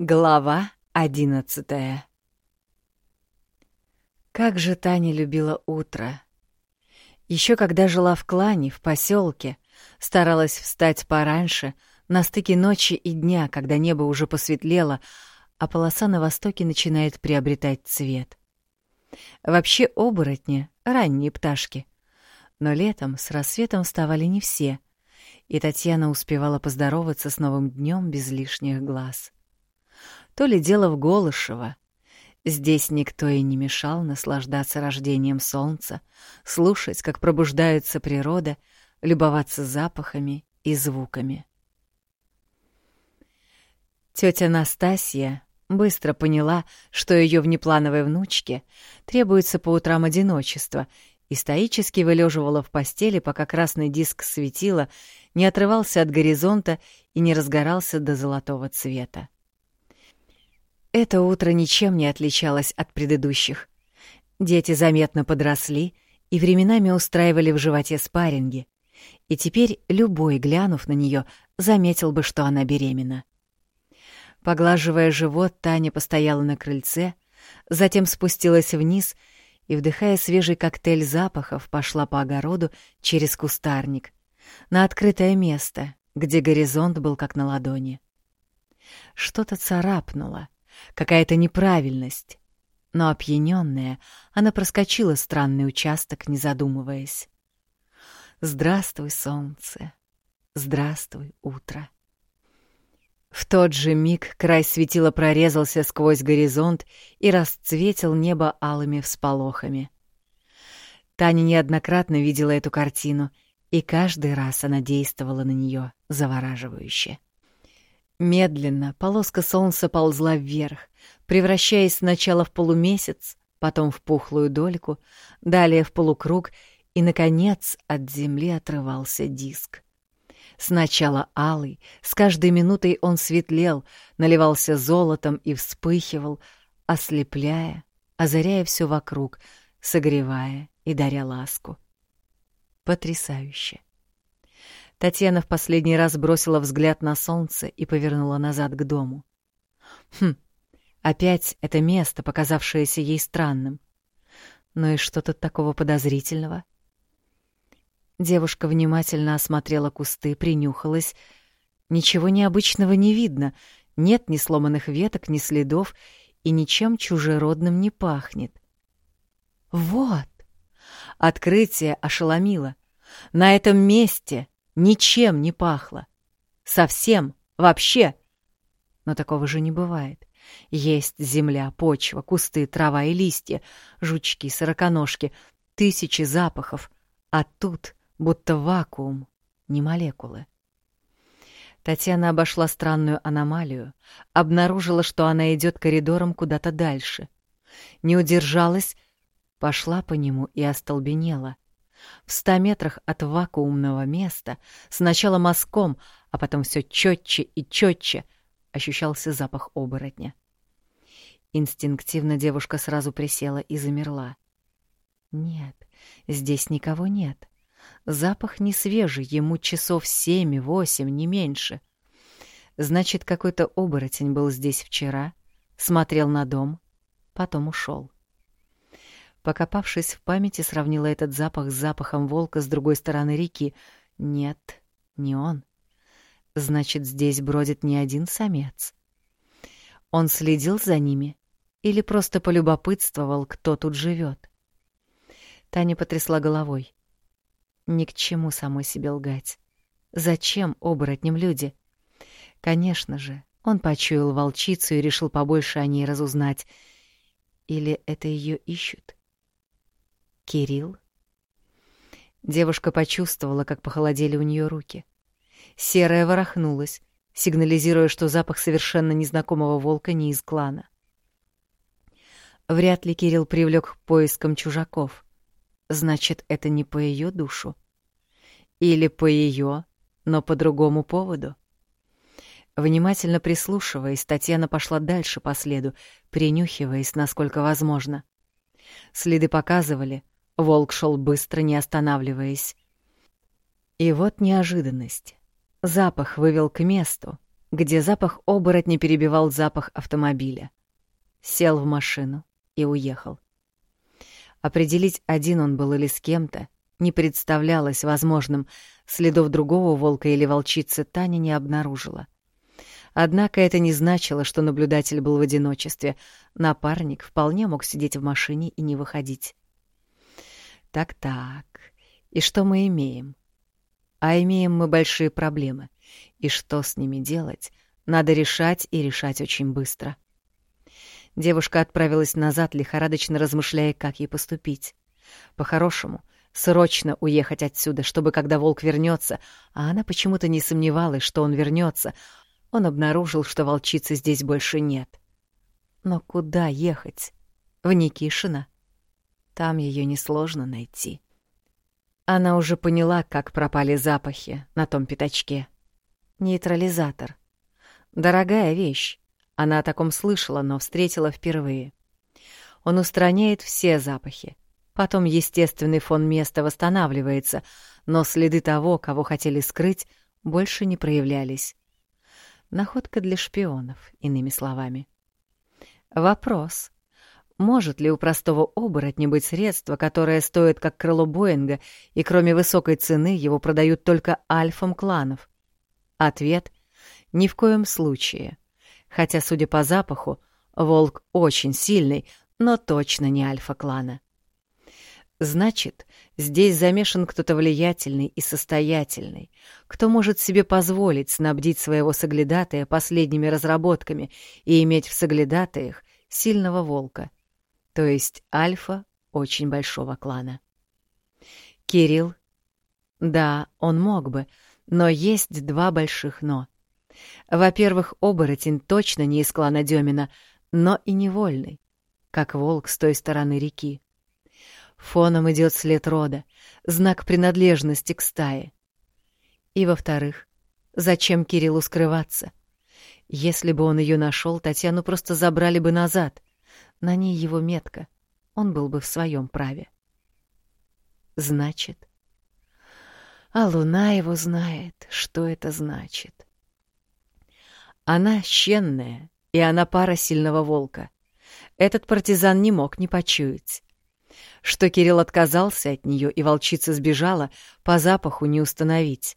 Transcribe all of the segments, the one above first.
Глава одиннадцатая Как же Таня любила утро. Еще когда жила в клане, в поселке, старалась встать пораньше, на стыке ночи и дня, когда небо уже посветлело, а полоса на востоке начинает приобретать цвет. Вообще оборотни — ранние пташки. Но летом с рассветом вставали не все, и Татьяна успевала поздороваться с новым днем без лишних глаз. — то ли дело в Голышево. Здесь никто и не мешал наслаждаться рождением солнца, слушать, как пробуждается природа, любоваться запахами и звуками. Тетя Настасья быстро поняла, что ее внеплановой внучке требуется по утрам одиночество, и стоически вылеживала в постели, пока красный диск светила, не отрывался от горизонта и не разгорался до золотого цвета. Это утро ничем не отличалось от предыдущих. Дети заметно подросли и временами устраивали в животе спарринги, и теперь любой, глянув на нее, заметил бы, что она беременна. Поглаживая живот, Таня постояла на крыльце, затем спустилась вниз и, вдыхая свежий коктейль запахов, пошла по огороду через кустарник, на открытое место, где горизонт был как на ладони. Что-то царапнуло, какая-то неправильность. Но опьянённая, она проскочила странный участок, не задумываясь. «Здравствуй, солнце! Здравствуй, утро!» В тот же миг край светила прорезался сквозь горизонт и расцветил небо алыми всполохами. Таня неоднократно видела эту картину, и каждый раз она действовала на неё завораживающе. Медленно полоска солнца ползла вверх, превращаясь сначала в полумесяц, потом в пухлую дольку, далее в полукруг, и, наконец, от земли отрывался диск. Сначала алый, с каждой минутой он светлел, наливался золотом и вспыхивал, ослепляя, озаряя все вокруг, согревая и даря ласку. Потрясающе. Татьяна в последний раз бросила взгляд на солнце и повернула назад к дому. Хм, опять это место, показавшееся ей странным. Ну и что тут такого подозрительного? Девушка внимательно осмотрела кусты, принюхалась. Ничего необычного не видно. Нет ни сломанных веток, ни следов, и ничем чужеродным не пахнет. Вот! Открытие ошеломило. На этом месте Ничем не пахло. Совсем, вообще. Но такого же не бывает. Есть земля, почва, кусты, трава и листья, жучки, сороконожки, тысячи запахов. А тут будто вакуум, не молекулы. Татьяна обошла странную аномалию, обнаружила, что она идет коридором куда-то дальше. Не удержалась, пошла по нему и остолбенела — в ста метрах от вакуумного места, сначала мазком, а потом все четче и четче, ощущался запах оборотня. Инстинктивно девушка сразу присела и замерла. Нет, здесь никого нет. Запах не свежий, ему часов семь-восемь, не меньше. Значит, какой-то оборотень был здесь вчера, смотрел на дом, потом ушел. Покопавшись в памяти, сравнила этот запах с запахом волка с другой стороны реки. Нет, не он. Значит, здесь бродит не один самец. Он следил за ними или просто полюбопытствовал, кто тут живет. Таня потрясла головой. Ни к чему самой себе лгать. Зачем оборотням люди? Конечно же, он почуял волчицу и решил побольше о ней разузнать. Или это ее ищут? Кирилл? Девушка почувствовала, как похолодели у нее руки. Серая ворохнулась, сигнализируя, что запах совершенно незнакомого волка не из клана. Вряд ли Кирилл привлек к поискам чужаков. Значит, это не по ее душу. Или по ее, но по другому поводу. Внимательно прислушиваясь, Татьяна пошла дальше по следу, принюхиваясь, насколько возможно. Следы показывали, Волк шел быстро, не останавливаясь. И вот неожиданность. Запах вывел к месту, где запах оборотня перебивал запах автомобиля. Сел в машину и уехал. Определить, один он был или с кем-то, не представлялось возможным, следов другого волка или волчицы Таня не обнаружила. Однако это не значило, что наблюдатель был в одиночестве. Напарник вполне мог сидеть в машине и не выходить. Так-так, и что мы имеем? А имеем мы большие проблемы. И что с ними делать, надо решать и решать очень быстро. Девушка отправилась назад, лихорадочно размышляя, как ей поступить. По-хорошему, срочно уехать отсюда, чтобы, когда волк вернется, а она почему-то не сомневалась, что он вернется, он обнаружил, что волчицы здесь больше нет. Но куда ехать? В Никишино? Там ее несложно найти. Она уже поняла, как пропали запахи на том пятачке. Нейтрализатор. Дорогая вещь. Она о таком слышала, но встретила впервые. Он устраняет все запахи. Потом естественный фон места восстанавливается, но следы того, кого хотели скрыть, больше не проявлялись. Находка для шпионов, иными словами. Вопрос. Может ли у простого оборотня быть средство, которое стоит как крыло Боинга, и кроме высокой цены его продают только альфам кланов? Ответ — ни в коем случае хотя, судя по запаху, волк очень сильный, но точно не альфа-клана. Значит, здесь замешан кто-то влиятельный и состоятельный, кто может себе позволить снабдить своего соглядатая последними разработками и иметь в соглядатаях сильного волка, то есть альфа очень большого клана. Кирилл? Да, он мог бы, но есть два больших «но». Во-первых, оборотень точно не из клана Демина, но и невольный, как волк с той стороны реки. Фоном идет след рода, знак принадлежности к стае. И, во-вторых, зачем Кириллу скрываться? Если бы он ее нашел, Татьяну просто забрали бы назад. На ней его метка. Он был бы в своем праве. Значит. А луна его знает, что это значит. Она щенная, и она пара сильного волка. Этот партизан не мог не почуять. Что Кирилл отказался от нее и волчица сбежала, по запаху не установить.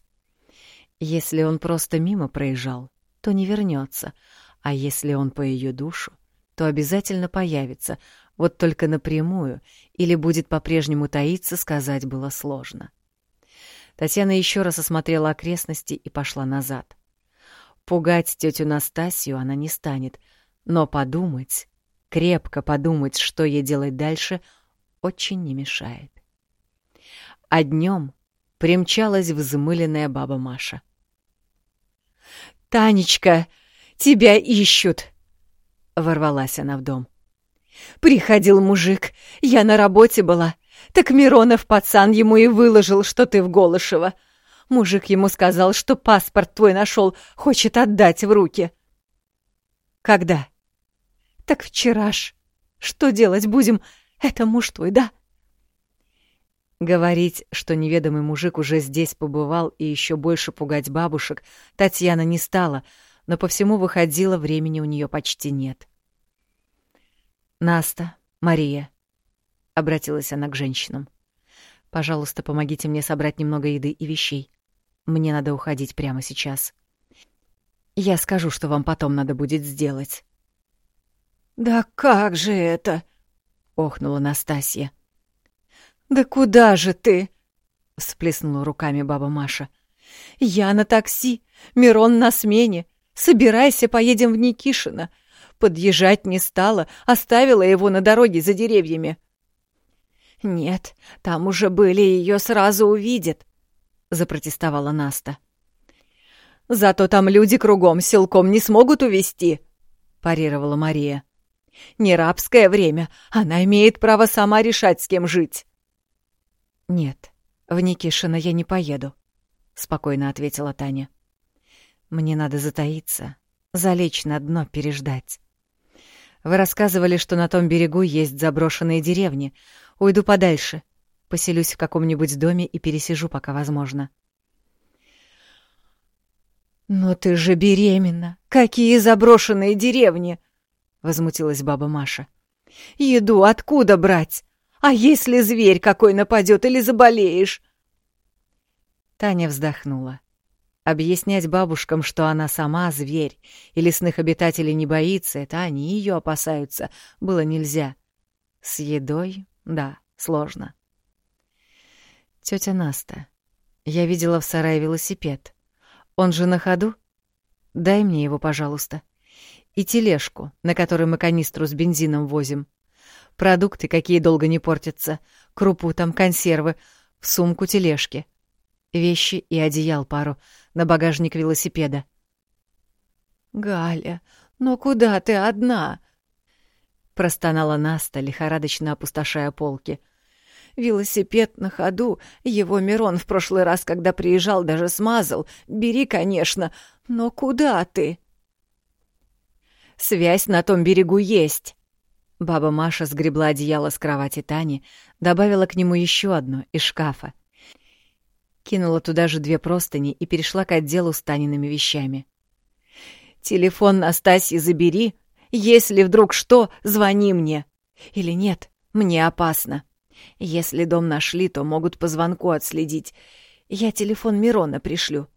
Если он просто мимо проезжал, то не вернется, а если он по ее душу, то обязательно появится, вот только напрямую или будет по-прежнему таиться, сказать было сложно. Татьяна еще раз осмотрела окрестности и пошла назад. Пугать тетю Настасью она не станет, но подумать, крепко подумать, что ей делать дальше, очень не мешает. А днем примчалась взмыленная баба Маша. «Танечка, тебя ищут!» — ворвалась она в дом. «Приходил мужик, я на работе была, так Миронов пацан ему и выложил, что ты в Голышево. Мужик ему сказал, что паспорт твой нашел, хочет отдать в руки. Когда? Так вчера. Что делать будем? Это муж твой, да? Говорить, что неведомый мужик уже здесь побывал и еще больше пугать бабушек, Татьяна не стала, но по всему выходило, времени у нее почти нет. «Наста, Мария», — обратилась она к женщинам, — «пожалуйста, помогите мне собрать немного еды и вещей. Мне надо уходить прямо сейчас. Я скажу, что вам потом надо будет сделать. Да как же это? охнула Настасья. Да куда же ты? всплеснула руками баба Маша. Я на такси, Мирон на смене. Собирайся, поедем в Никишино. Подъезжать не стала, оставила его на дороге за деревьями. Нет, там уже были, ее сразу увидят запротестовала Наста. Зато там люди кругом силком не смогут увести, парировала Мария. Не рабское время, она имеет право сама решать, с кем жить. Нет, в Никишино я не поеду, спокойно ответила Таня. Мне надо затаиться, залечь на дно, переждать. Вы рассказывали, что на том берегу есть заброшенные деревни. Уйду подальше. Поселюсь в каком-нибудь доме и пересижу, пока возможно. «Но ты же беременна! Какие заброшенные деревни!» — возмутилась баба Маша. «Еду откуда брать? А если зверь какой нападет или заболеешь?» Таня вздохнула. Объяснять бабушкам, что она сама зверь и лесных обитателей не боится, это они ее опасаются, было нельзя. С едой, да, сложно. Тетя Наста, я видела в сарае велосипед. Он же на ходу? Дай мне его, пожалуйста. И тележку, на которой мы канистру с бензином возим. Продукты, какие долго не портятся. Крупу там, консервы. В сумку тележки. Вещи и одеял пару. На багажник велосипеда. «Галя, но куда ты одна?» Простонала Наста, лихорадочно опустошая полки — Велосипед на ходу. Его Мирон в прошлый раз, когда приезжал, даже смазал. Бери, конечно. Но куда ты? Связь на том берегу есть. Баба Маша сгребла одеяло с кровати Тани, добавила к нему еще одно из шкафа. Кинула туда же две простыни и перешла к отделу с Таниными вещами. «Телефон Настасьи забери. Если вдруг что, звони мне. Или нет, мне опасно». Если дом нашли, то могут по звонку отследить. Я телефон Мирона пришлю.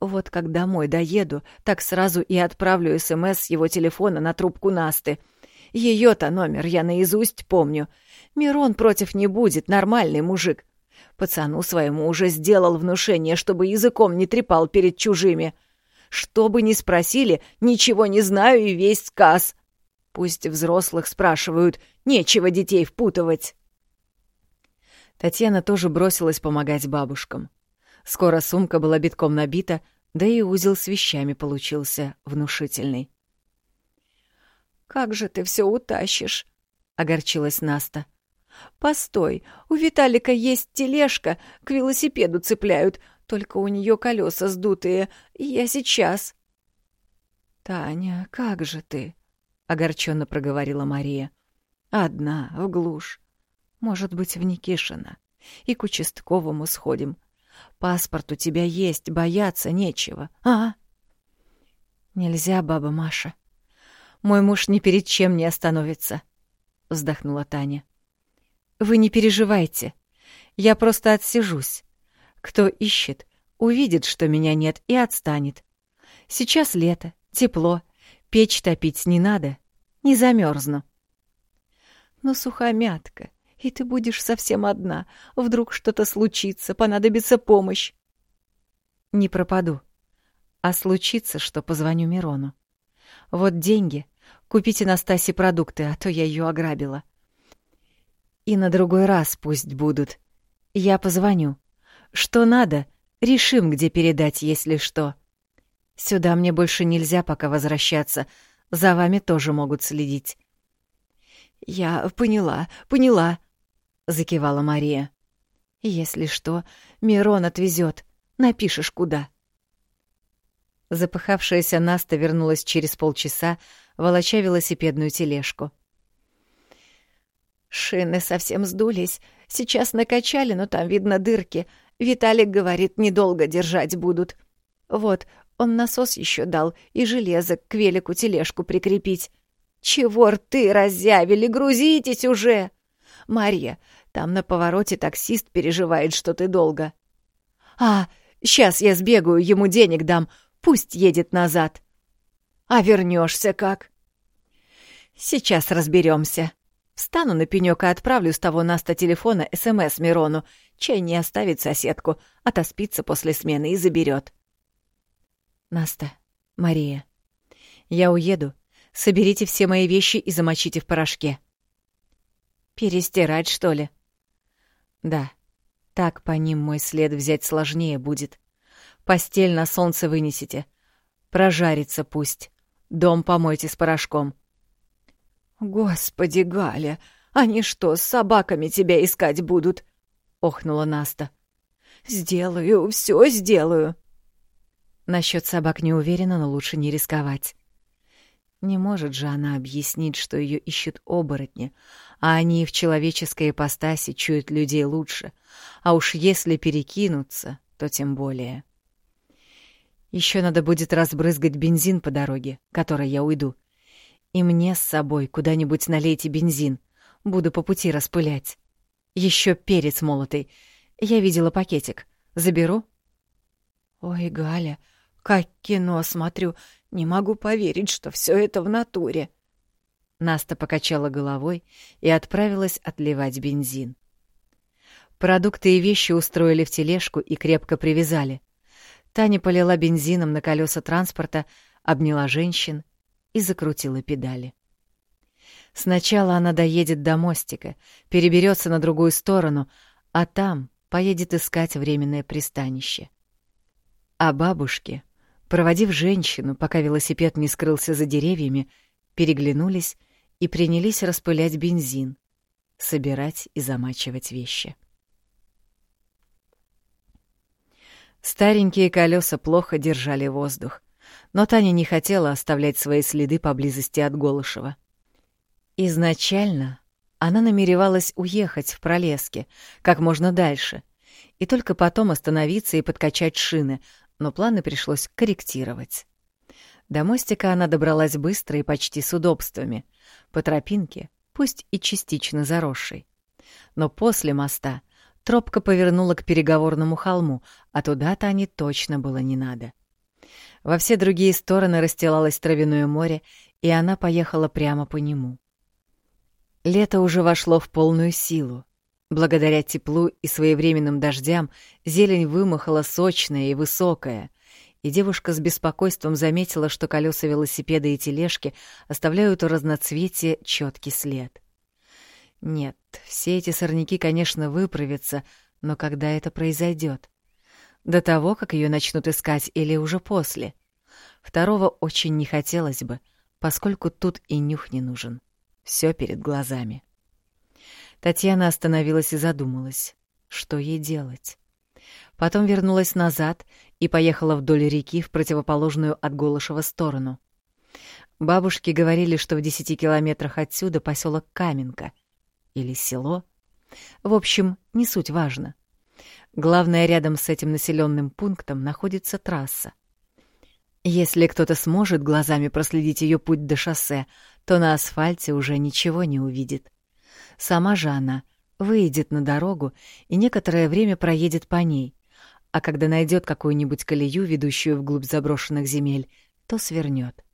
Вот как домой доеду, так сразу и отправлю СМС с его телефона на трубку Насты. Ее-то номер я наизусть помню. Мирон против не будет, нормальный мужик. Пацану своему уже сделал внушение, чтобы языком не трепал перед чужими. Что бы ни спросили, ничего не знаю и весь сказ. Пусть взрослых спрашивают, нечего детей впутывать. Татьяна тоже бросилась помогать бабушкам. Скоро сумка была битком набита, да и узел с вещами получился внушительный. «Как же ты все утащишь?» — огорчилась Наста. «Постой, у Виталика есть тележка, к велосипеду цепляют, только у нее колеса сдутые. Я сейчас». «Таня, как же ты?» — огорченно проговорила Мария. «Одна, в глушь. Может быть, в Никишино. И к участковому сходим. Паспорт у тебя есть, бояться нечего, а? Нельзя, баба Маша. Мой муж ни перед чем не остановится, вздохнула Таня. Вы не переживайте. Я просто отсижусь. Кто ищет, увидит, что меня нет, и отстанет. Сейчас лето, тепло, печь топить не надо, не замерзну. Но сухомятка, и ты будешь совсем одна. Вдруг что-то случится, понадобится помощь. Не пропаду. А случится, что позвоню Мирону. Вот деньги. Купите Настасе продукты, а то я ее ограбила. И на другой раз пусть будут. Я позвоню. Что надо, решим, где передать, если что. Сюда мне больше нельзя пока возвращаться. За вами тоже могут следить. Я поняла, поняла, закивала Мария. Если что, Мирон отвезет. Напишешь куда. Запыхавшаяся Наста вернулась через полчаса, волоча велосипедную тележку. Шины совсем сдулись. Сейчас накачали, но там видно дырки. Виталик говорит, недолго держать будут. Вот, он насос еще дал и железо к велику тележку прикрепить. Чего рты разъявили, грузитесь уже! Марья, там на повороте таксист переживает, что ты долго. А, сейчас я сбегаю, ему денег дам, пусть едет назад. А вернешься как? Сейчас разберемся. Встану на пенёк и отправлю с того Наста телефона СМС Мирону. Чай не оставит соседку, отоспится после смены и заберет. Наста, Мария, я уеду. Соберите все мои вещи и замочите в порошке. Перестирать, что ли? Да, так по ним мой след взять сложнее будет. Постель на солнце вынесите. Прожарится пусть. Дом помойте с порошком. Господи, Галя, они что, с собаками тебя искать будут? Охнула Наста. Сделаю, все сделаю. Насчет собак не уверена, но лучше не рисковать. Не может же она объяснить, что ее ищут оборотни, а они в человеческой ипостаси чуют людей лучше, а уж если перекинуться, то тем более. Еще надо будет разбрызгать бензин по дороге, которой я уйду. И мне с собой куда-нибудь налейте бензин. Буду по пути распылять. Еще перец молотый. Я видела пакетик. Заберу? Ой, Галя, как кино смотрю. Не могу поверить, что все это в натуре. Наста покачала головой и отправилась отливать бензин. Продукты и вещи устроили в тележку и крепко привязали. Таня полила бензином на колеса транспорта, обняла женщин и закрутила педали. Сначала она доедет до мостика, переберется на другую сторону, а там поедет искать временное пристанище. А бабушки, проводив женщину, пока велосипед не скрылся за деревьями, переглянулись и принялись распылять бензин, собирать и замачивать вещи. Старенькие колеса плохо держали воздух, но Таня не хотела оставлять свои следы поблизости от Голышева. Изначально она намеревалась уехать в Пролеске как можно дальше и только потом остановиться и подкачать шины, но планы пришлось корректировать. До мостика она добралась быстро и почти с удобствами, по тропинке, пусть и частично заросшей. Но после моста Тропка повернула к переговорному холму, а туда Тане точно было не надо. Во все другие стороны расстилалось травяное море, и она поехала прямо по нему. Лето уже вошло в полную силу. Благодаря теплу и своевременным дождям зелень вымахала сочная и высокая, и девушка с беспокойством заметила, что колеса велосипеда и тележки оставляют у разноцветия четкий след. Нет, все эти сорняки, конечно, выправятся, но когда это произойдет? До того, как ее начнут искать, или уже после? Второго очень не хотелось бы, поскольку тут и нюх не нужен. Все перед глазами. Татьяна остановилась и задумалась, что ей делать. Потом вернулась назад и поехала вдоль реки в противоположную от Голышева сторону. Бабушки говорили, что в десяти километрах отсюда поселок Каменка, или село. В общем, не суть важно. Главное, рядом с этим населенным пунктом находится трасса. Если кто-то сможет глазами проследить ее путь до шоссе, то на асфальте уже ничего не увидит. Сама же она выйдет на дорогу и некоторое время проедет по ней, а когда найдет какую-нибудь колею, ведущую вглубь заброшенных земель, то свернет.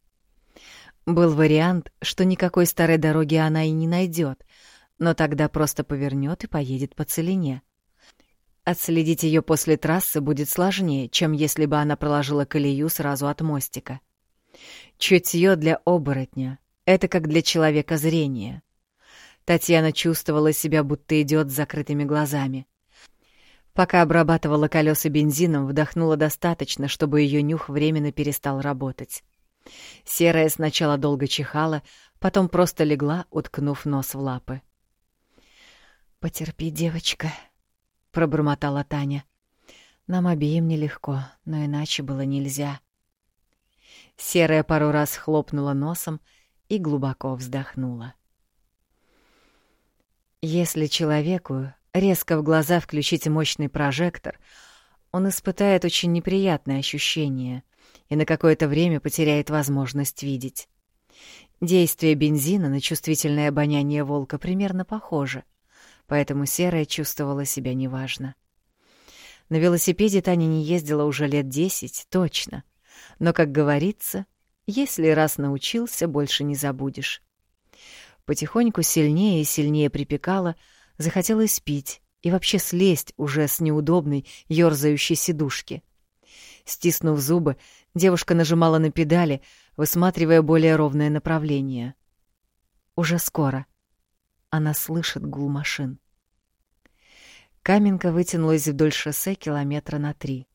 Был вариант, что никакой старой дороги она и не найдет, но тогда просто повернет и поедет по целине. Отследить ее после трассы будет сложнее, чем если бы она проложила колею сразу от мостика. Чутье для оборотня — это как для человека зрение. Татьяна чувствовала себя, будто идет с закрытыми глазами. Пока обрабатывала колеса бензином, вдохнула достаточно, чтобы ее нюх временно перестал работать. Серая сначала долго чихала, потом просто легла, уткнув нос в лапы. «Потерпи, девочка», — пробормотала Таня. «Нам обеим нелегко, но иначе было нельзя». Серая пару раз хлопнула носом и глубоко вздохнула. Если человеку резко в глаза включить мощный прожектор, он испытает очень неприятное ощущение и на какое-то время потеряет возможность видеть. Действие бензина на чувствительное обоняние волка примерно похоже — поэтому Серая чувствовала себя неважно. На велосипеде Таня не ездила уже лет десять, точно. Но, как говорится, если раз научился, больше не забудешь. Потихоньку сильнее и сильнее припекала, захотелось пить и вообще слезть уже с неудобной, ёрзающей сидушки. Стиснув зубы, девушка нажимала на педали, высматривая более ровное направление. Уже скоро — она слышит гул машин. Каменка вытянулась вдоль шоссе километра на три.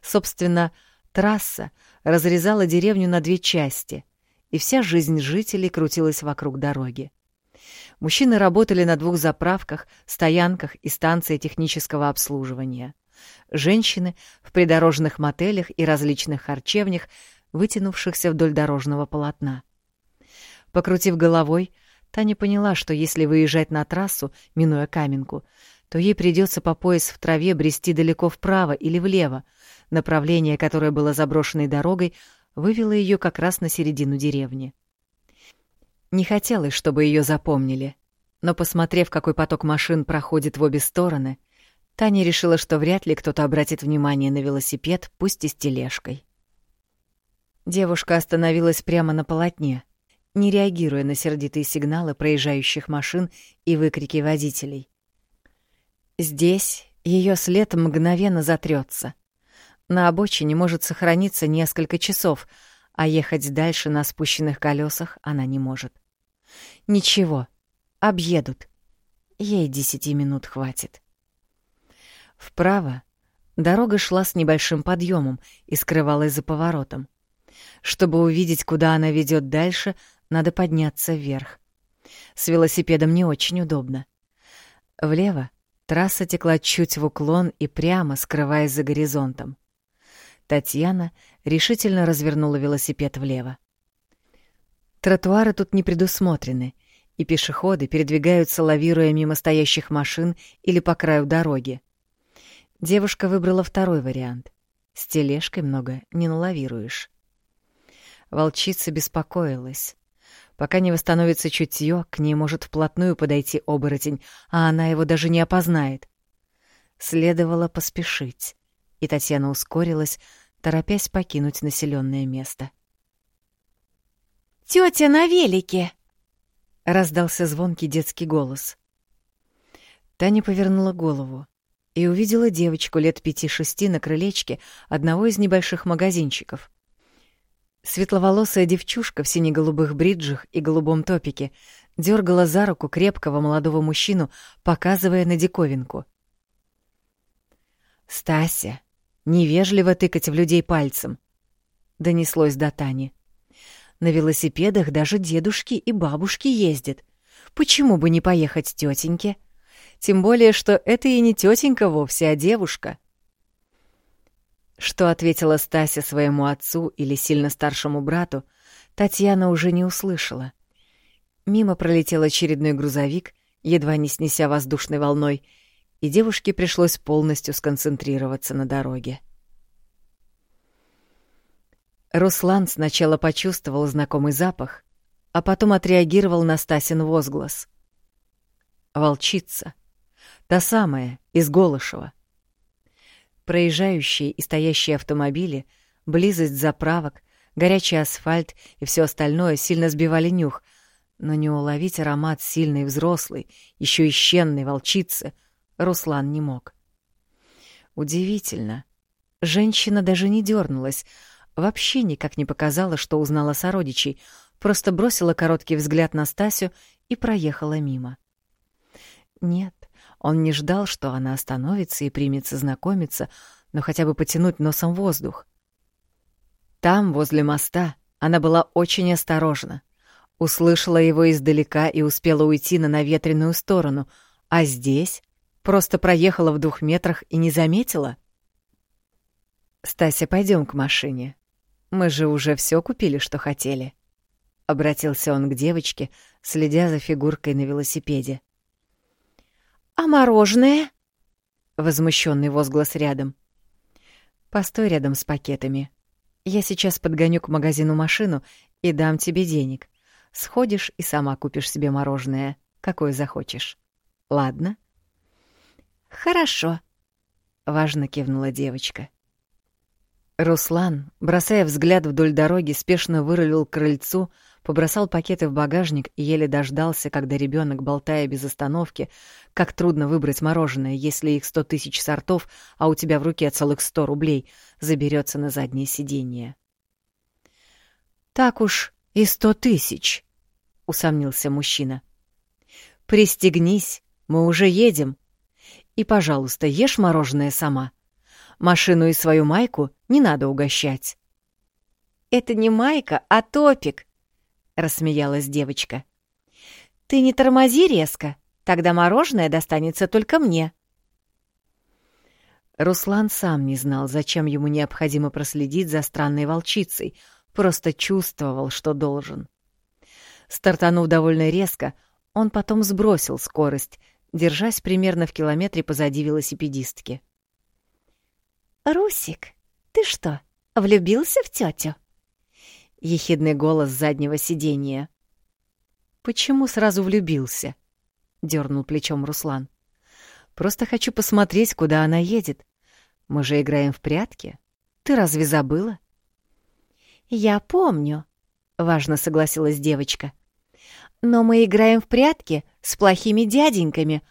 Собственно, трасса разрезала деревню на две части, и вся жизнь жителей крутилась вокруг дороги. Мужчины работали на двух заправках, стоянках и станции технического обслуживания. Женщины — в придорожных мотелях и различных харчевнях, вытянувшихся вдоль дорожного полотна. Покрутив головой, Таня поняла, что если выезжать на трассу, минуя Каменку, то ей придется по пояс в траве брести далеко вправо или влево, направление, которое было заброшенной дорогой, вывело ее как раз на середину деревни. Не хотелось, чтобы ее запомнили, но, посмотрев, какой поток машин проходит в обе стороны, Таня решила, что вряд ли кто-то обратит внимание на велосипед, пусть и с тележкой. Девушка остановилась прямо на полотне, не реагируя на сердитые сигналы проезжающих машин и выкрики водителей. Здесь ее след мгновенно затрется. На обочине может сохраниться несколько часов, а ехать дальше на спущенных колесах она не может. Ничего, объедут. Ей десяти минут хватит. Вправо дорога шла с небольшим подъемом и скрывалась за поворотом. Чтобы увидеть, куда она ведет дальше, надо подняться вверх. С велосипедом не очень удобно. Влево трасса текла чуть в уклон и прямо, скрываясь за горизонтом. Татьяна решительно развернула велосипед влево. Тротуары тут не предусмотрены, и пешеходы передвигаются, лавируя мимо стоящих машин или по краю дороги. Девушка выбрала второй вариант. С тележкой много не налавируешь. Волчица беспокоилась. Пока не восстановится чутье, к ней может вплотную подойти оборотень, а она его даже не опознает. Следовало поспешить, и Татьяна ускорилась, торопясь покинуть населенное место. «Тетя на велике!» — раздался звонкий детский голос. Таня повернула голову и увидела девочку лет пяти-шести на крылечке одного из небольших магазинчиков. Светловолосая девчушка в сине-голубых бриджах и голубом топике дергала за руку крепкого молодого мужчину, показывая на диковинку. «Стася, невежливо тыкать в людей пальцем», — донеслось до Тани. «На велосипедах даже дедушки и бабушки ездят. Почему бы не поехать тетеньке?» Тем более, что это и не тетенька вовсе, а девушка. Что ответила Стася своему отцу или сильно старшему брату, Татьяна уже не услышала. Мимо пролетел очередной грузовик, едва не снеся воздушной волной, и девушке пришлось полностью сконцентрироваться на дороге. Руслан сначала почувствовал знакомый запах, а потом отреагировал на Стасин возглас. «Волчица!» Та самая, из Голышева. Проезжающие и стоящие автомобили, близость заправок, горячий асфальт и все остальное сильно сбивали нюх, но не уловить аромат сильной взрослой, еще и щенной волчицы Руслан не мог. Удивительно. Женщина даже не дернулась, вообще никак не показала, что узнала сородичей, просто бросила короткий взгляд на Стасю и проехала мимо. Нет, он не ждал, что она остановится и примется знакомиться, но хотя бы потянуть носом воздух. Там, возле моста, она была очень осторожна. Услышала его издалека и успела уйти на наветренную сторону, а здесь просто проехала в двух метрах и не заметила. «Стася, пойдем к машине. Мы же уже все купили, что хотели», — обратился он к девочке, следя за фигуркой на велосипеде. «А мороженое?» Возмущенный возглас рядом. «Постой рядом с пакетами. Я сейчас подгоню к магазину машину и дам тебе денег. Сходишь и сама купишь себе мороженое, какое захочешь. Ладно?» «Хорошо», — важно кивнула девочка. Руслан, бросая взгляд вдоль дороги, спешно вырулил к крыльцу, побросал пакеты в багажник и еле дождался, когда ребенок, болтая без остановки, как трудно выбрать мороженое, если их сто тысяч сортов, а у тебя в руке целых сто рублей, заберется на заднее сиденье. «Так уж и сто тысяч», — усомнился мужчина. «Пристегнись, мы уже едем. И, пожалуйста, ешь мороженое сама. Машину и свою майку не надо угощать». «Это не майка, а топик», — рассмеялась девочка. «Ты не тормози резко, тогда мороженое достанется только мне». Руслан сам не знал, зачем ему необходимо проследить за странной волчицей, просто чувствовал, что должен. Стартанув довольно резко, он потом сбросил скорость, держась примерно в километре позади велосипедистки. «Русик, Ты что, влюбился в тетю? Ехидный голос заднего сиденья. Почему сразу влюбился? дернул плечом Руслан. Просто хочу посмотреть, куда она едет. Мы же играем в прятки. Ты разве забыла? Я помню, важно согласилась девочка. Но мы играем в прятки с плохими дяденьками,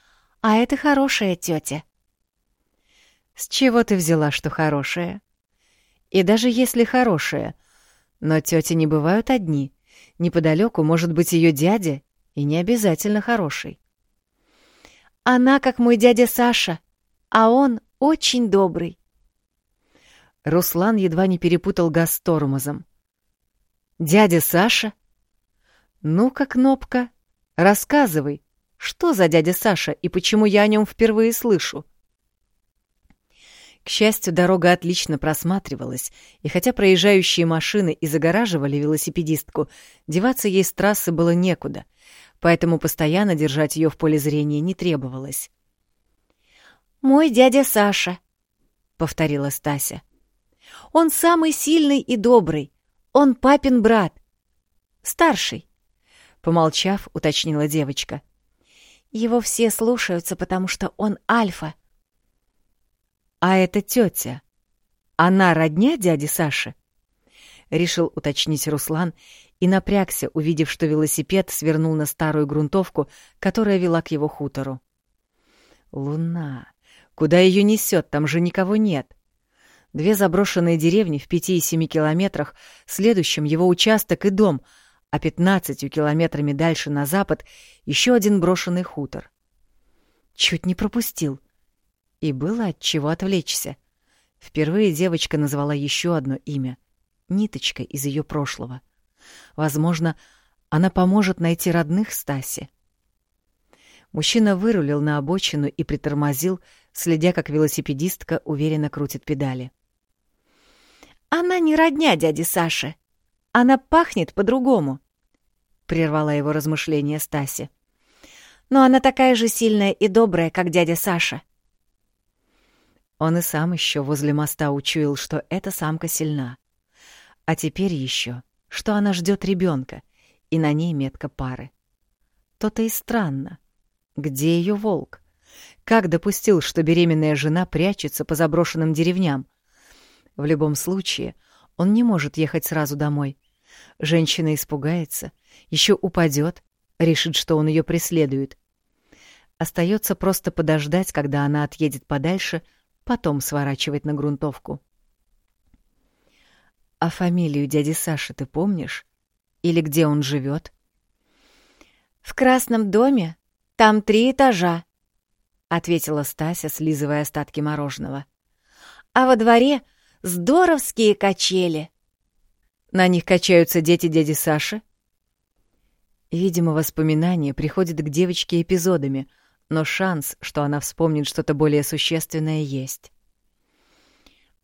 а это хорошая тетя. С чего ты взяла, что хорошая? И даже если хорошая, но тети не бывают одни. Неподалеку может быть ее дядя, и не обязательно хороший. Она как мой дядя Саша, а он очень добрый. Руслан едва не перепутал газ с тормозом. «Дядя Саша?» «Ну-ка, Кнопка, рассказывай, что за дядя Саша и почему я о нем впервые слышу?» К счастью, дорога отлично просматривалась, и хотя проезжающие машины и загораживали велосипедистку, деваться ей с трассы было некуда, поэтому постоянно держать ее в поле зрения не требовалось. «Мой дядя Саша», — повторила Стася. «Он самый сильный и добрый. Он папин брат. Старший», — помолчав, уточнила девочка. «Его все слушаются, потому что он альфа». «А это тетя. Она родня дяди Саши?» — решил уточнить Руслан и напрягся, увидев, что велосипед свернул на старую грунтовку, которая вела к его хутору. «Луна! Куда ее несет? Там же никого нет!» Две заброшенные деревни в пяти и семи километрах, следующем его участок и дом, а пятнадцатью километрами дальше на запад еще один брошенный хутор. Чуть не пропустил. И было от чего отвлечься. Впервые девочка назвала еще одно имя — Ниточка из ее прошлого — Возможно, она поможет найти родных Стаси. Мужчина вырулил на обочину и притормозил, следя, как велосипедистка уверенно крутит педали. «Она не родня дяди Саши. Она пахнет по-другому», — прервала его размышления Стаси. «Но она такая же сильная и добрая, как дядя Саша». Он и сам еще возле моста учуял, что эта самка сильна. А теперь еще что она ждет ребенка, и на ней метка пары. То-то и странно. Где ее волк? Как допустил, что беременная жена прячется по заброшенным деревням? В любом случае, он не может ехать сразу домой. Женщина испугается, еще упадет, решит, что он ее преследует. Остается просто подождать, когда она отъедет подальше, потом сворачивать на грунтовку. А фамилию дяди Саши ты помнишь? Или где он живет? В красном доме. Там три этажа, ответила Стася, слизывая остатки мороженого. А во дворе здоровские качели. На них качаются дети дяди Саши? Видимо, воспоминания приходят к девочке эпизодами, но шанс, что она вспомнит что-то более существенное, есть.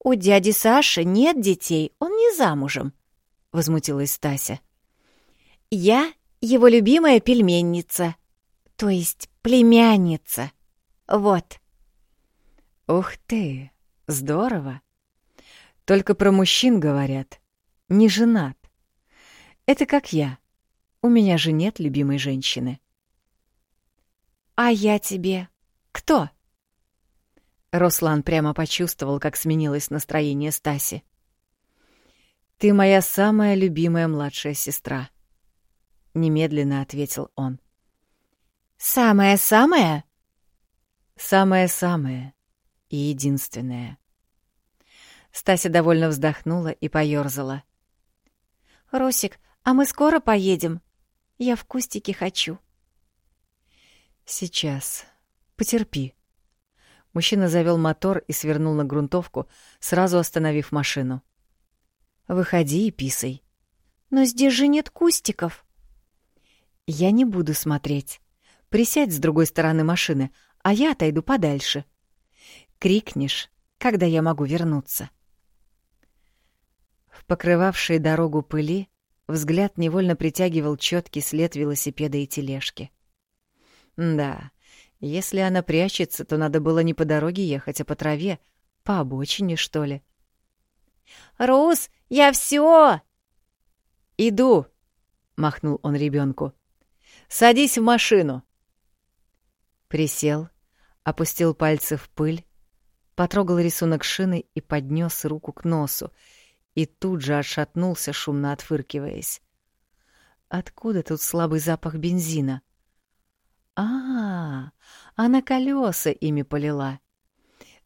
«У дяди Саши нет детей, он не замужем», — возмутилась Стася. «Я его любимая пельменница, то есть племянница. Вот». «Ух ты, здорово! Только про мужчин говорят. Не женат. Это как я. У меня же нет любимой женщины». «А я тебе кто?» Руслан прямо почувствовал, как сменилось настроение Стаси. «Ты моя самая любимая младшая сестра», — немедленно ответил он. «Самая-самая?» «Самая-самая и единственная». Стася довольно вздохнула и поёрзала. «Росик, а мы скоро поедем? Я в кустике хочу». «Сейчас. Потерпи», Мужчина завел мотор и свернул на грунтовку, сразу остановив машину. «Выходи и писай». «Но здесь же нет кустиков». «Я не буду смотреть. Присядь с другой стороны машины, а я отойду подальше. Крикнешь, когда я могу вернуться». В покрывавшей дорогу пыли взгляд невольно притягивал четкий след велосипеда и тележки. Да, если она прячется, то надо было не по дороге ехать, а по траве, по обочине, что ли. «Рус, я все!» «Иду!» — махнул он ребенку. «Садись в машину!» Присел, опустил пальцы в пыль, потрогал рисунок шины и поднес руку к носу, и тут же отшатнулся, шумно отфыркиваясь. Откуда тут слабый запах бензина? А, она колеса ими полила.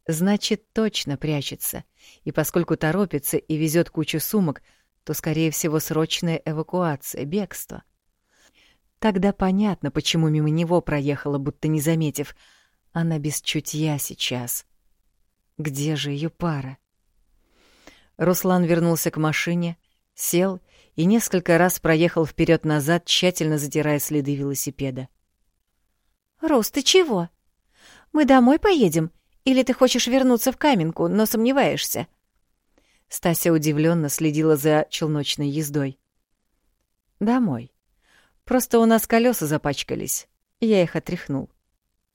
Значит, точно прячется. И поскольку торопится и везет кучу сумок, то, скорее всего, срочная эвакуация, бегство. Тогда понятно, почему мимо него проехала, будто не заметив. Она без чутья сейчас. Где же ее пара? Руслан вернулся к машине, сел и несколько раз проехал вперед назад тщательно затирая следы велосипеда. «Рус, ты чего? Мы домой поедем? Или ты хочешь вернуться в Каменку, но сомневаешься?» Стася удивленно следила за челночной ездой. «Домой. Просто у нас колеса запачкались. Я их отряхнул.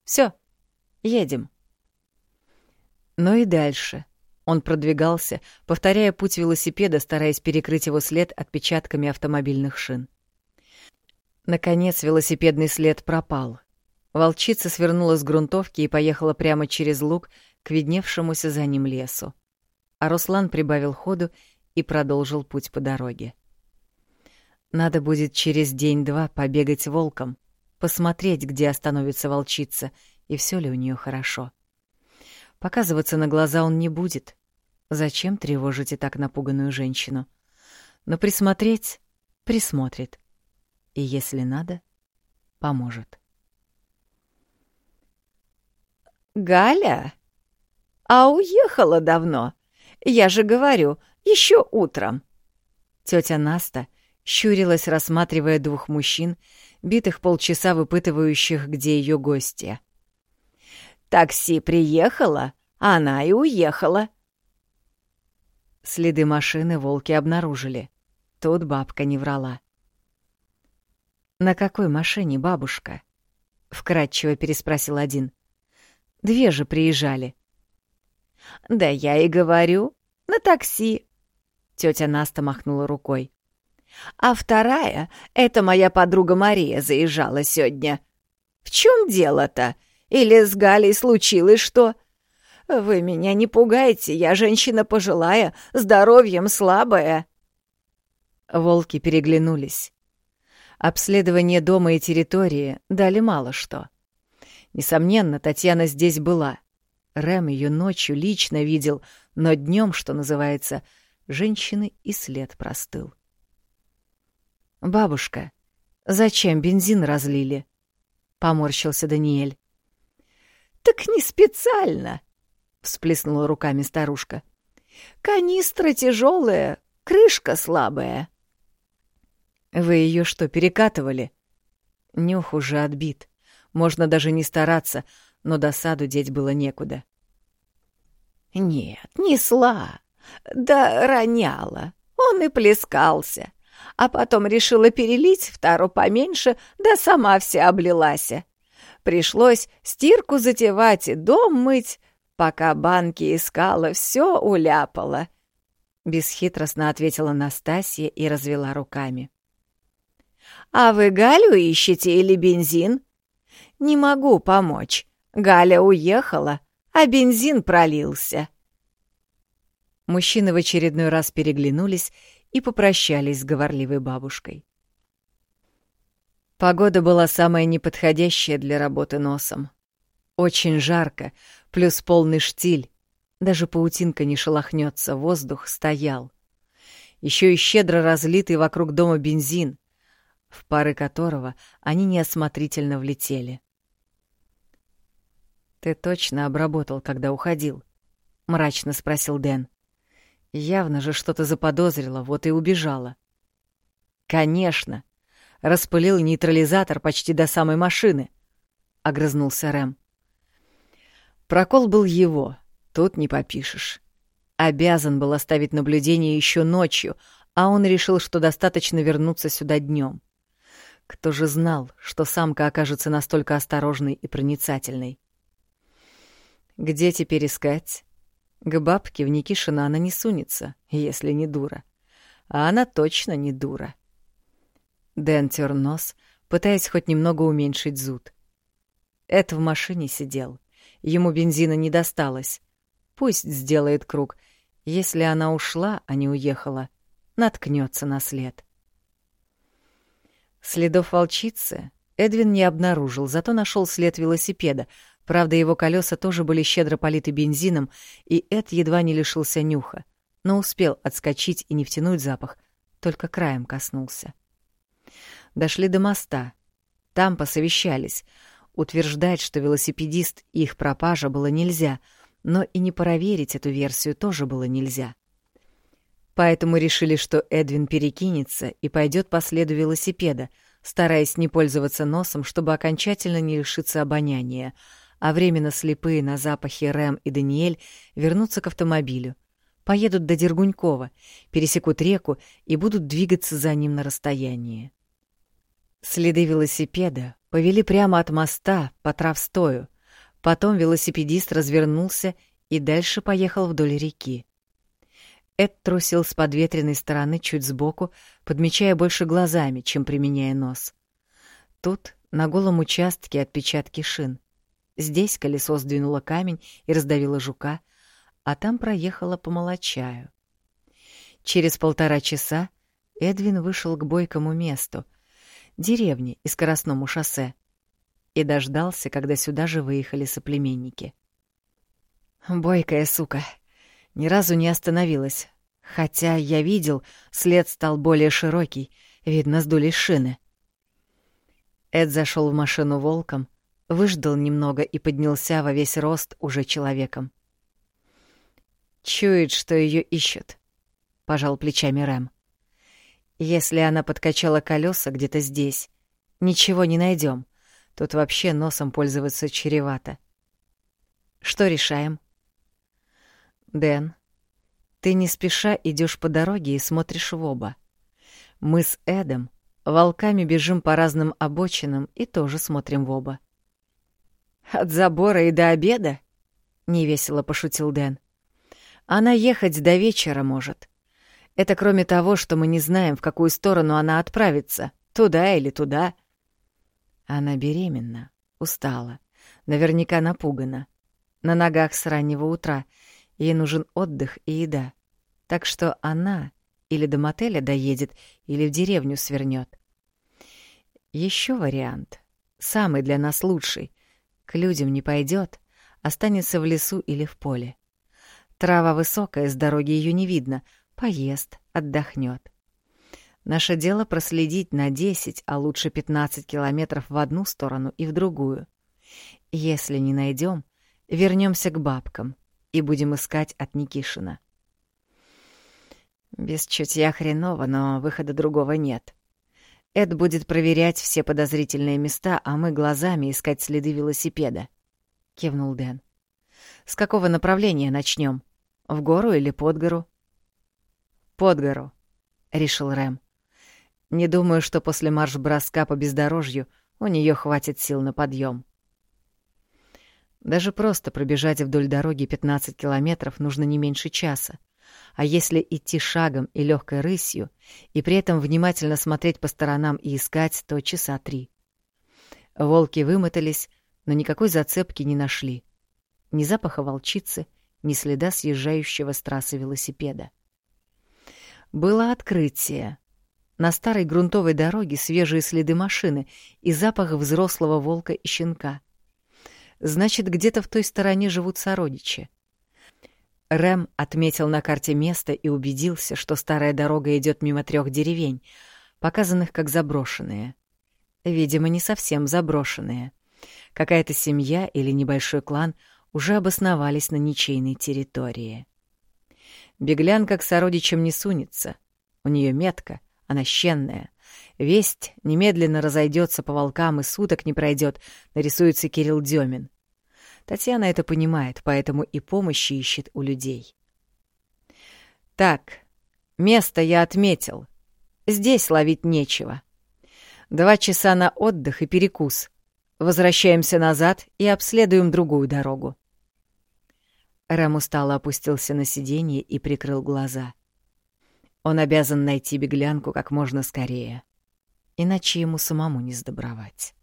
Все, едем». Но и дальше. Он продвигался, повторяя путь велосипеда, стараясь перекрыть его след отпечатками автомобильных шин. Наконец велосипедный след пропал. Волчица свернула с грунтовки и поехала прямо через луг к видневшемуся за ним лесу. А Руслан прибавил ходу и продолжил путь по дороге. Надо будет через день-два побегать волком, посмотреть, где остановится волчица и все ли у нее хорошо. Показываться на глаза он не будет. Зачем тревожить и так напуганную женщину? Но присмотреть — присмотрит. И если надо, поможет. «Галя? А уехала давно. Я же говорю, еще утром». Тетя Наста щурилась, рассматривая двух мужчин, битых полчаса выпытывающих, где ее гостья. Такси приехало, она и уехала. Следы машины волки обнаружили. Тут бабка не врала. «На какой машине бабушка?» — вкратчиво переспросил один. «Две же приезжали». «Да я и говорю, на такси», — тетя Наста махнула рукой. «А вторая — это моя подруга Мария заезжала сегодня. В чем дело-то? Или с Галей случилось что? Вы меня не пугайте, я женщина пожилая, здоровьем слабая». Волки переглянулись. Обследование дома и территории дали мало что. Несомненно, Татьяна здесь была. Рэм ее ночью лично видел, но днем, что называется, женщины и след простыл. «Бабушка, зачем бензин разлили?» — поморщился Даниэль. «Так не специально!» — всплеснула руками старушка. «Канистра тяжелая, крышка слабая». «Вы ее что, перекатывали?» Нюх уже отбит. Можно даже не стараться, но досаду деть было некуда. «Нет, несла. Да роняла. Он и плескался. А потом решила перелить в тару поменьше, да сама вся облилась. Пришлось стирку затевать и дом мыть, пока банки искала, все уляпала. Бесхитростно ответила Настасья и развела руками. «А вы Галю ищете или бензин?» «Не могу помочь. Галя уехала, а бензин пролился». Мужчины в очередной раз переглянулись и попрощались с говорливой бабушкой. Погода была самая неподходящая для работы носом. Очень жарко, плюс полный штиль. Даже паутинка не шелохнется, воздух стоял. Еще и щедро разлитый вокруг дома бензин, в пары которого они неосмотрительно влетели. «Ты точно обработал, когда уходил?» — мрачно спросил Дэн. Явно же что-то заподозрила, вот и убежала. «Конечно!» распылил нейтрализатор почти до самой машины», — огрызнулся Рэм. Прокол был его, тут не попишешь. Обязан был оставить наблюдение еще ночью, а он решил, что достаточно вернуться сюда днем. Кто же знал, что самка окажется настолько осторожной и проницательной? «Где теперь искать?» К бабке в Никишина она не сунется, если не дура. А она точно не дура. Дэн тер нос, пытаясь хоть немного уменьшить зуд. Эд в машине сидел. Ему бензина не досталось. Пусть сделает круг. Если она ушла, а не уехала, наткнется на след. Следов волчицы Эдвин не обнаружил, зато нашел след велосипеда. Правда, его колеса тоже были щедро политы бензином, и Эд едва не лишился нюха, но успел отскочить и не втянуть запах, только краем коснулся. Дошли до моста. Там посовещались. Утверждать, что велосипедист и их пропажа было нельзя, но и не проверить эту версию тоже было нельзя. Поэтому решили, что Эдвин перекинется и пойдет по следу велосипеда, стараясь не пользоваться носом, чтобы окончательно не лишиться обоняния, а временно слепые на запахи Рэм и Даниэль вернутся к автомобилю, поедут до Дергунькова, пересекут реку и будут двигаться за ним на расстоянии. Следы велосипеда повели прямо от моста по травстою, потом велосипедист развернулся и дальше поехал вдоль реки. Эд трусил с подветренной стороны чуть сбоку, подмечая больше глазами, чем применяя нос. Тут на голом участке отпечатки шин. Здесь колесо сдвинуло камень и раздавило жука, а там проехало по молочаю. Через полтора часа Эдвин вышел к бойкому месту, деревне и скоростному шоссе, и дождался, когда сюда же выехали соплеменники. «Бойкая сука!» ни разу не остановилась. Хотя я видел, след стал более широкий, видно, сдулись шины. Эд зашел в машину волком, выждал немного и поднялся во весь рост уже человеком. «Чует, что ее ищут», — пожал плечами Рэм. «Если она подкачала колеса где-то здесь, ничего не найдем. Тут вообще носом пользоваться чревато. Что решаем?» Дэн, ты не спеша идешь по дороге и смотришь в оба. Мы с Эдом волками бежим по разным обочинам и тоже смотрим в оба. «От забора и до обеда?» — невесело пошутил Дэн. «Она ехать до вечера может. Это кроме того, что мы не знаем, в какую сторону она отправится, туда или туда». Она беременна, устала, наверняка напугана. На ногах с раннего утра — Ей нужен отдых и еда. Так что она или до мотеля доедет, или в деревню свернет. Еще вариант, самый для нас лучший. К людям не пойдет, останется в лесу или в поле. Трава высокая, с дороги ее не видно, поест, отдохнет. Наше дело проследить на 10, а лучше 15 километров в одну сторону и в другую. Если не найдем, вернемся к бабкам — и будем искать от Никишина. Без чутья хреново, но выхода другого нет. Эд будет проверять все подозрительные места, а мы глазами искать следы велосипеда. Кивнул Дэн. С какого направления начнем? В гору или под гору? Под гору, решил Рэм. Не думаю, что после марш-броска по бездорожью у нее хватит сил на подъем. Даже просто пробежать вдоль дороги 15 километров нужно не меньше часа. А если идти шагом и легкой рысью, и при этом внимательно смотреть по сторонам и искать, то часа три. Волки вымотались, но никакой зацепки не нашли. Ни запаха волчицы, ни следа съезжающего с трассы велосипеда. Было открытие. На старой грунтовой дороге свежие следы машины и запах взрослого волка и щенка — Значит, где-то в той стороне живут сородичи. Рэм отметил на карте место и убедился, что старая дорога идет мимо трех деревень, показанных как заброшенные. Видимо, не совсем заброшенные. Какая-то семья или небольшой клан уже обосновались на ничейной территории. Беглянка к сородичам не сунется. У нее метка, она щенная. Весть немедленно разойдется по волкам и суток не пройдет, нарисуется Кирилл Демин. Татьяна это понимает, поэтому и помощи ищет у людей. Так, место я отметил. Здесь ловить нечего. Два часа на отдых и перекус. Возвращаемся назад и обследуем другую дорогу. Рэм устало опустился на сиденье и прикрыл глаза. Он обязан найти беглянку как можно скорее, иначе ему самому не сдобровать.